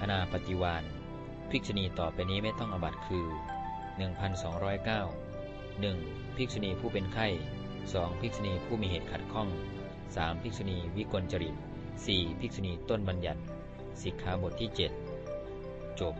อนาปฏิวานภิกษุณีต่อไปนี้ไม่ต้องอบัตคือ 1209 1. ภิกษุณีผู้เป็นไข้ 2. ภิกษุณีผู้มีเหตุขัดข้อง 3. ภิกษุณีวิกลจริต 4. ภิกษุณีต้นบัญญัติ สิกขาบทที่ 7 จบ